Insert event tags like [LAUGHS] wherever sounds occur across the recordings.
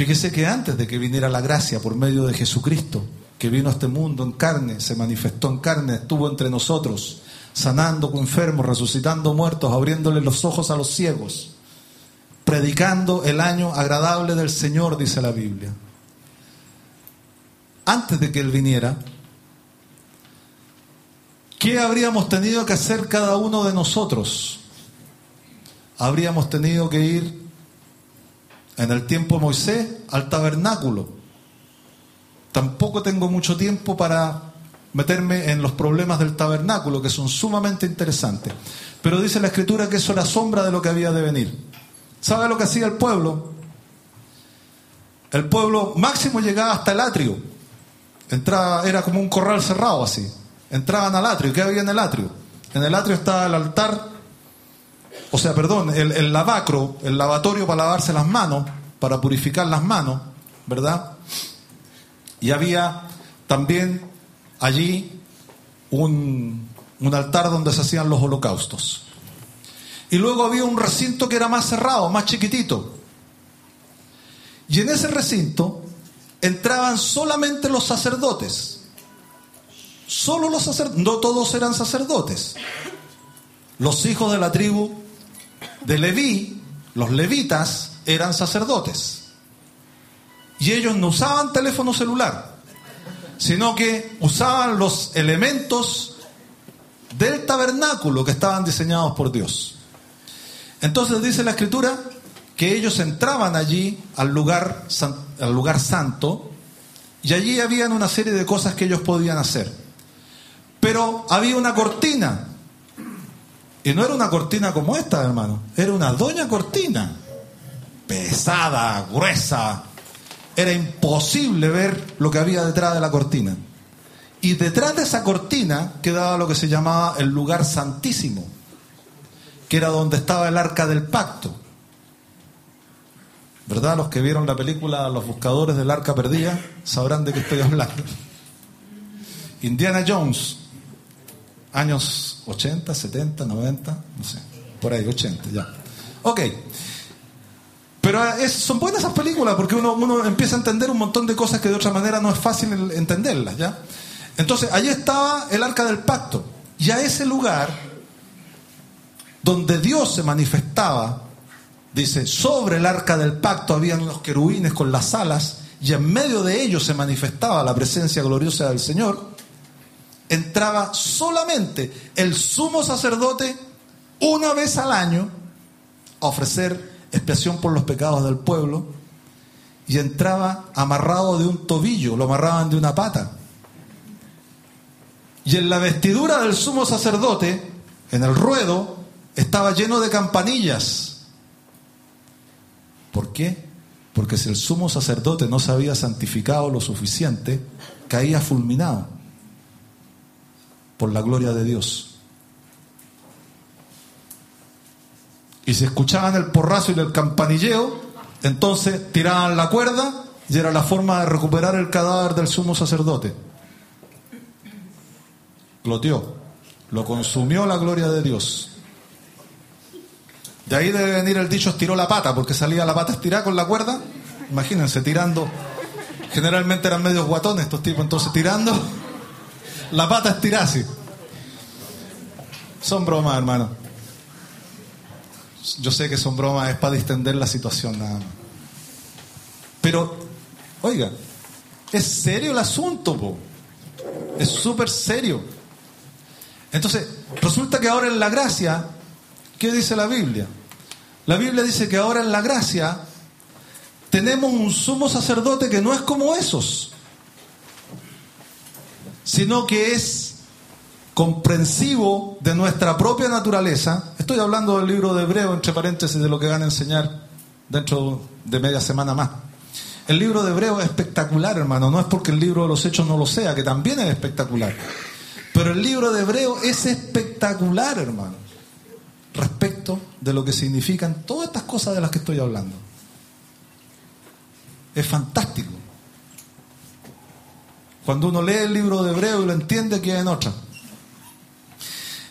Fíjese que antes de que viniera la gracia por medio de Jesucristo, que vino a este mundo en carne, se manifestó en carne, estuvo entre nosotros, sanando enfermos, resucitando muertos, abriéndole los ojos a los ciegos, predicando el año agradable del Señor, dice la Biblia. Antes de que Él viniera, ¿qué habríamos tenido que hacer cada uno de nosotros? Habríamos tenido que ir en el tiempo de Moisés al tabernáculo. Tampoco tengo mucho tiempo para meterme en los problemas del tabernáculo, que son sumamente interesantes. Pero dice la escritura que eso era sombra de lo que había de venir. ¿Sabe lo que hacía el pueblo? El pueblo máximo llegaba hasta el atrio. Entraba, era como un corral cerrado así. Entraban al atrio. ¿Qué había en el atrio? En el atrio estaba el altar, o sea, perdón, el, lavacro, el lavatorio para lavarse las manos, para purificar las manos, ¿verdad? Y había también allí un, un altar donde se hacían los holocaustos. Y luego había un recinto que era más cerrado, más chiquitito. Y en ese recinto entraban solamente los sacerdotes. Solo los sacerdotes, no todos eran sacerdotes. Los hijos de la tribu de Leví, los levitas, eran sacerdotes. Y ellos no usaban teléfono celular sino que usaban los elementos del tabernáculo que estaban diseñados por Dios. Entonces dice la escritura que ellos entraban allí al lugar, al lugar santo y allí habían una serie de cosas que ellos podían hacer. Pero había una cortina. Y no era una cortina como esta, hermano. Era una doña cortina. Pesada, gruesa, era imposible ver lo que había detrás de la cortina. Y detrás de esa cortina quedaba lo que se llamaba el lugar santísimo, que era donde estaba el arca del pacto. ¿Verdad? Los que vieron la película Los Buscadores del Arca Perdida sabrán de qué estoy hablando. [LAUGHS] Indiana Jones, años 80, 70, 90, no sé, por ahí, 80, ya. Ok, pero son buenas esas películas porque uno, uno, empieza a entender un montón de cosas que de otra manera no es fácil entenderlas, ¿ya? Entonces, allí estaba el arca del pacto. Y a ese lugar donde Dios se manifestaba, dice, sobre el arca del pacto habían los querubines con las alas y en medio de ellos se manifestaba la presencia gloriosa del Señor, entraba solamente el sumo sacerdote una vez al año a ofrecer expiación por los pecados del pueblo, y entraba amarrado de un tobillo, lo amarraban de una pata. Y en la vestidura del sumo sacerdote, en el ruedo, estaba lleno de campanillas. ¿Por qué? Porque si el sumo sacerdote no se había santificado lo suficiente, caía fulminado por la gloria de Dios. y si escuchaban el porrazo y el campanilleo, entonces tiraban la cuerda y era la forma de recuperar el cadáver del sumo sacerdote. Gloteó, lo consumió la gloria de Dios. De ahí debe venir el dicho estiró la pata, porque salía la pata estirada con la cuerda. Imagínense, tirando. Generalmente eran medios guatones estos tipos, entonces tirando la pata estirada Son bromas, hermano. Yo sé que son bromas, es para distender la situación nada más. Pero, oiga, es serio el asunto, po. Es súper serio. Entonces, resulta que ahora en la gracia, ¿qué dice la Biblia? La Biblia dice que ahora en la gracia tenemos un sumo sacerdote que no es como esos, sino que es comprensivo de nuestra propia naturaleza, estoy hablando del libro de Hebreo, entre paréntesis, de lo que van a enseñar dentro de media semana más. El libro de Hebreo es espectacular, hermano, no es porque el libro de los hechos no lo sea, que también es espectacular. Pero el libro de Hebreo es espectacular, hermano, respecto de lo que significan todas estas cosas de las que estoy hablando. Es fantástico. Cuando uno lee el libro de Hebreo y lo entiende, queda en otra.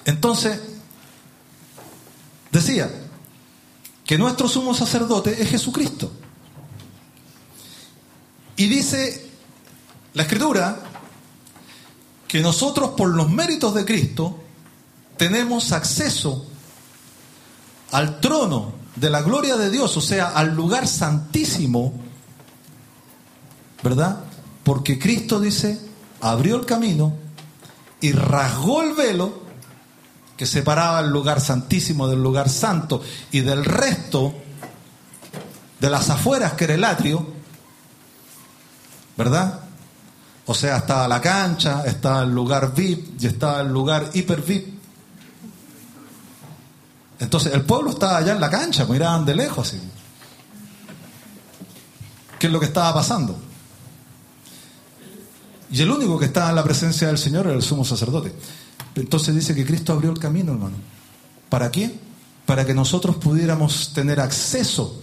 Entonces, decía que nuestro sumo sacerdote es Jesucristo. Y dice la escritura que nosotros por los méritos de Cristo tenemos acceso al trono de la gloria de Dios, o sea, al lugar santísimo, ¿verdad? Porque Cristo dice, abrió el camino y rasgó el velo que separaba el lugar santísimo del lugar santo y del resto de las afueras que era el atrio, ¿verdad? O sea, estaba la cancha, estaba el lugar VIP y estaba el lugar hiper VIP. Entonces el pueblo estaba allá en la cancha, miraban de lejos así. ¿Qué es lo que estaba pasando? Y el único que estaba en la presencia del Señor era el sumo sacerdote. Entonces dice que Cristo abrió el camino, hermano. ¿Para qué? Para que nosotros pudiéramos tener acceso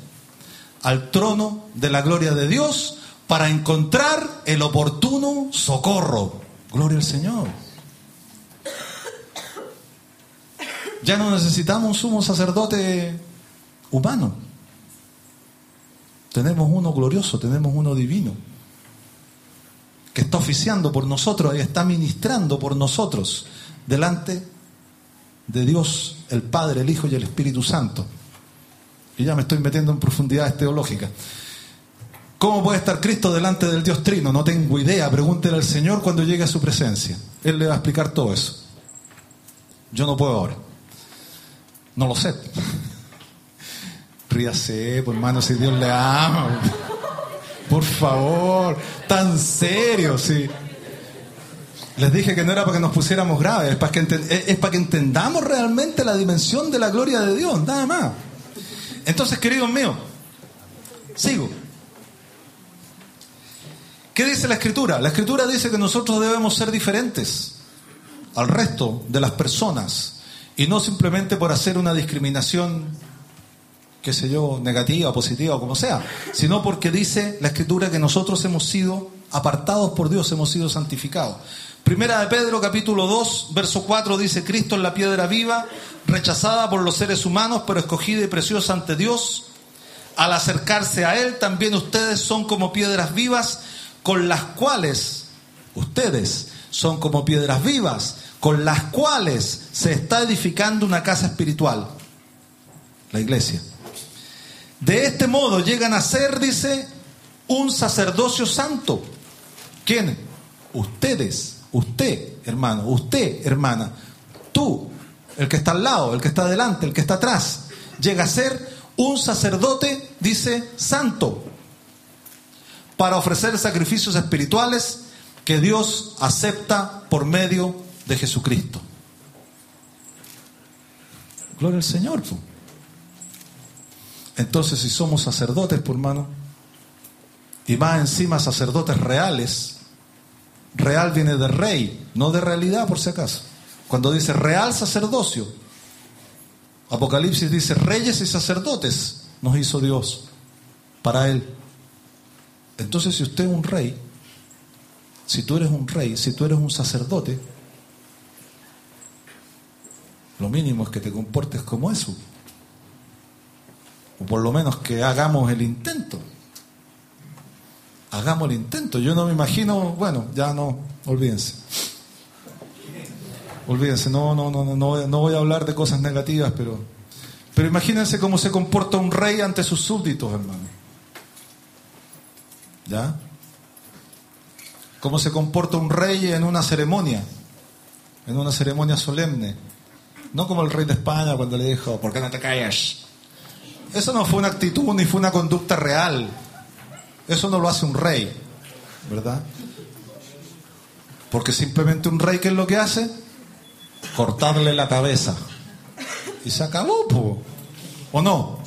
al trono de la gloria de Dios para encontrar el oportuno socorro. Gloria al Señor. Ya no necesitamos un sumo sacerdote humano. Tenemos uno glorioso, tenemos uno divino, que está oficiando por nosotros y está ministrando por nosotros delante de Dios, el Padre, el Hijo y el Espíritu Santo. Y ya me estoy metiendo en profundidades teológicas. ¿Cómo puede estar Cristo delante del Dios Trino? No tengo idea. Pregúntele al Señor cuando llegue a su presencia. Él le va a explicar todo eso. Yo no puedo ahora. No lo sé. [LAUGHS] Ríase, por hermano, si Dios le ama. Por favor, tan serio, sí. Les dije que no era para que nos pusiéramos graves, es para que, es para que entendamos realmente la dimensión de la gloria de Dios, nada más. Entonces, queridos míos, sigo. ¿Qué dice la escritura? La escritura dice que nosotros debemos ser diferentes al resto de las personas y no simplemente por hacer una discriminación, qué sé yo, negativa, positiva o como sea, sino porque dice la escritura que nosotros hemos sido apartados por Dios, hemos sido santificados. Primera de Pedro capítulo 2, verso 4 dice, Cristo es la piedra viva, rechazada por los seres humanos, pero escogida y preciosa ante Dios. Al acercarse a Él, también ustedes son como piedras vivas, con las cuales ustedes son como piedras vivas, con las cuales se está edificando una casa espiritual, la iglesia. De este modo llegan a ser, dice, un sacerdocio santo. ¿Quién? Ustedes, usted, hermano, usted, hermana, tú, el que está al lado, el que está adelante, el que está atrás, llega a ser un sacerdote, dice, santo, para ofrecer sacrificios espirituales que Dios acepta por medio de Jesucristo. Gloria al Señor. Entonces, si somos sacerdotes, por hermano, y más encima sacerdotes reales, real viene de rey, no de realidad, por si acaso. Cuando dice real sacerdocio, Apocalipsis dice reyes y sacerdotes nos hizo Dios para Él. Entonces, si usted es un rey, si tú eres un rey, si tú eres un sacerdote, lo mínimo es que te comportes como eso. O por lo menos que hagamos el intento. Hagamos el intento. Yo no me imagino, bueno, ya no, olvídense. Olvídense, no, no, no, no, no voy a hablar de cosas negativas, pero, pero imagínense cómo se comporta un rey ante sus súbditos, hermano. ¿Ya? Cómo se comporta un rey en una ceremonia, en una ceremonia solemne. No como el rey de España cuando le dijo, ¿por qué no te callas? Eso no fue una actitud ni fue una conducta real. Eso no lo hace un rey, ¿verdad? Porque simplemente un rey, ¿qué es lo que hace? Cortarle la cabeza. Y se acabó, ¿o no?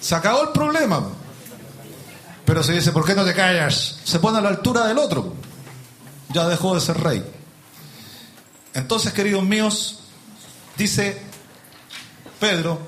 Se acabó el problema. Pero se dice, ¿por qué no te callas? Se pone a la altura del otro. Ya dejó de ser rey. Entonces, queridos míos, Dice Pedro